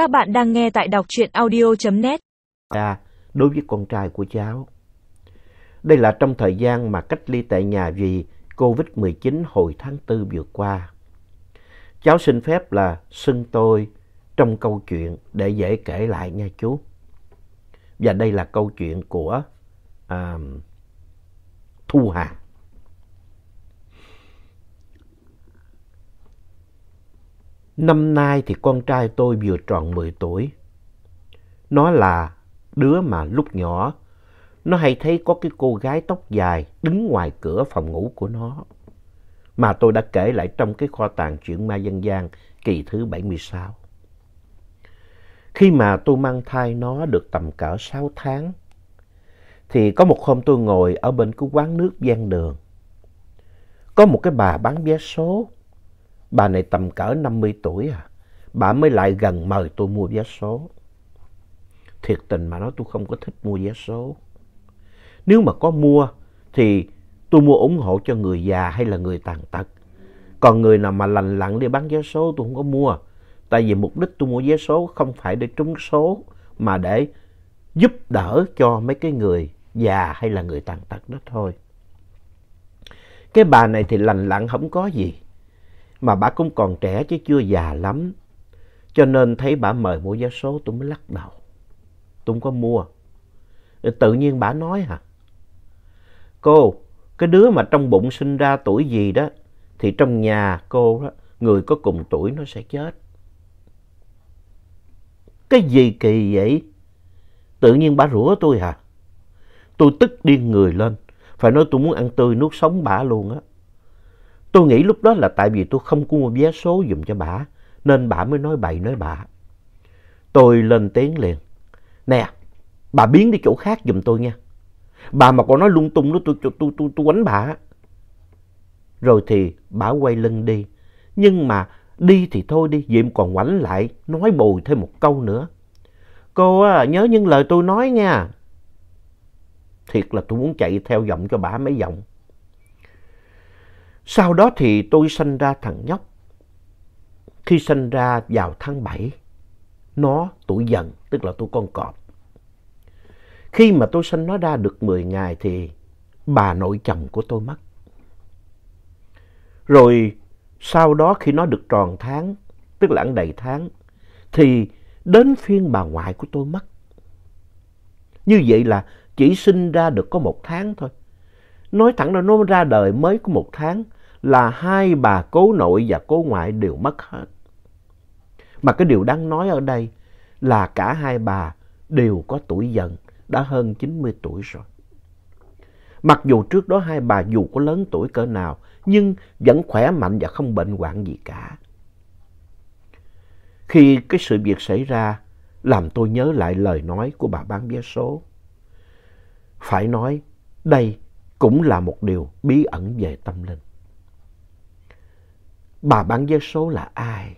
Các bạn đang nghe tại đọc truyện audio.net. À, đối với con trai của cháu. Đây là trong thời gian mà cách ly tại nhà vì COVID-19 hồi tháng 4 vừa qua. Cháu xin phép là xưng tôi trong câu chuyện để dễ kể lại nha chú. Và đây là câu chuyện của à, Thu Hà. Năm nay thì con trai tôi vừa tròn 10 tuổi. Nó là đứa mà lúc nhỏ nó hay thấy có cái cô gái tóc dài đứng ngoài cửa phòng ngủ của nó. Mà tôi đã kể lại trong cái kho tàng chuyện ma dân gian kỳ thứ 76. Khi mà tôi mang thai nó được tầm cỡ 6 tháng, thì có một hôm tôi ngồi ở bên cái quán nước ven đường. Có một cái bà bán vé số. Bà này tầm cỡ 50 tuổi à. Bà mới lại gần mời tôi mua vé số. Thiệt tình mà nói tôi không có thích mua vé số. Nếu mà có mua, thì tôi mua ủng hộ cho người già hay là người tàn tật. Còn người nào mà lành lặn đi bán vé số, tôi không có mua. Tại vì mục đích tôi mua vé số không phải để trúng số, mà để giúp đỡ cho mấy cái người già hay là người tàn tật đó thôi. Cái bà này thì lành lặn không có gì. Mà bà cũng còn trẻ chứ chưa già lắm. Cho nên thấy bà mời mua vé số tôi mới lắc đầu. Tôi không có mua. Tự nhiên bà nói hả? Cô, cái đứa mà trong bụng sinh ra tuổi gì đó, thì trong nhà cô đó, người có cùng tuổi nó sẽ chết. Cái gì kỳ vậy? Tự nhiên bà rủa tôi hả? Tôi tức điên người lên. Phải nói tôi muốn ăn tươi nuốt sống bà luôn á. Tôi nghĩ lúc đó là tại vì tôi không có mua vé số dùm cho bà. Nên bà mới nói bậy nói bạ. Tôi lên tiếng liền. Nè, bà biến đi chỗ khác dùm tôi nha. Bà mà còn nói lung tung đó tôi, tôi, tôi, tôi, tôi quánh bà. Rồi thì bà quay lưng đi. Nhưng mà đi thì thôi đi, Diệm còn quánh lại nói bồi thêm một câu nữa. Cô á, nhớ những lời tôi nói nha. Thiệt là tôi muốn chạy theo giọng cho bà mấy giọng. Sau đó thì tôi sanh ra thằng nhóc. Khi sanh ra vào tháng 7, nó tuổi dần, tức là tôi con cọp. Khi mà tôi sinh nó ra được 10 ngày thì bà nội chồng của tôi mất. Rồi sau đó khi nó được tròn tháng, tức là ăn đầy tháng, thì đến phiên bà ngoại của tôi mất. Như vậy là chỉ sinh ra được có một tháng thôi. Nói thẳng là nó ra đời mới có một tháng là hai bà cố nội và cố ngoại đều mất hết. Mà cái điều đáng nói ở đây là cả hai bà đều có tuổi dần, đã hơn 90 tuổi rồi. Mặc dù trước đó hai bà dù có lớn tuổi cỡ nào, nhưng vẫn khỏe mạnh và không bệnh hoạn gì cả. Khi cái sự việc xảy ra, làm tôi nhớ lại lời nói của bà bán vé số. Phải nói, đây cũng là một điều bí ẩn về tâm linh. Bà bán vé số là ai?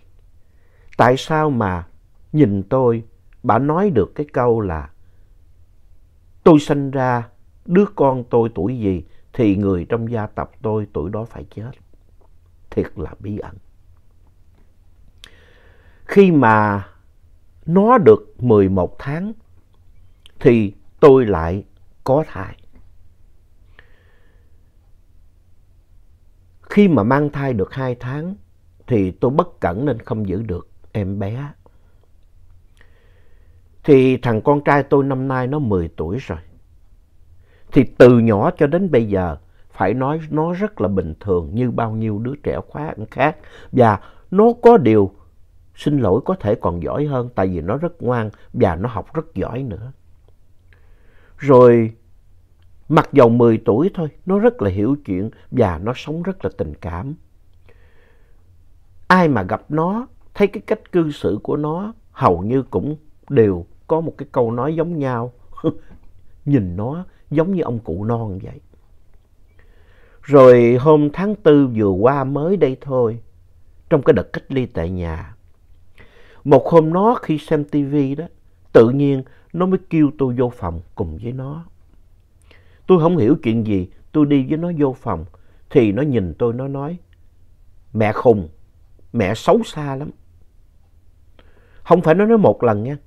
Tại sao mà nhìn tôi, bà nói được cái câu là Tôi sinh ra, đứa con tôi tuổi gì thì người trong gia tộc tôi tuổi đó phải chết. Thiệt là bí ẩn. Khi mà nó được 11 tháng thì tôi lại có thai. Khi mà mang thai được 2 tháng, thì tôi bất cẩn nên không giữ được em bé. Thì thằng con trai tôi năm nay nó 10 tuổi rồi. Thì từ nhỏ cho đến bây giờ, phải nói nó rất là bình thường như bao nhiêu đứa trẻ khóa khác. Và nó có điều xin lỗi có thể còn giỏi hơn, tại vì nó rất ngoan và nó học rất giỏi nữa. Rồi mặc dầu 10 tuổi thôi, nó rất là hiểu chuyện và nó sống rất là tình cảm. Ai mà gặp nó, thấy cái cách cư xử của nó hầu như cũng đều có một cái câu nói giống nhau. Nhìn nó giống như ông cụ non vậy. Rồi hôm tháng tư vừa qua mới đây thôi, trong cái đợt cách ly tại nhà. Một hôm nó khi xem tivi đó, tự nhiên nó mới kêu tôi vô phòng cùng với nó. Tôi không hiểu chuyện gì, tôi đi với nó vô phòng, thì nó nhìn tôi nó nói, mẹ khùng, mẹ xấu xa lắm. Không phải nó nói một lần nha.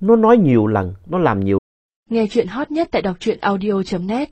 Nó nói nhiều lần, nó làm nhiều Nghe chuyện hot nhất tại đọc truyện audio.net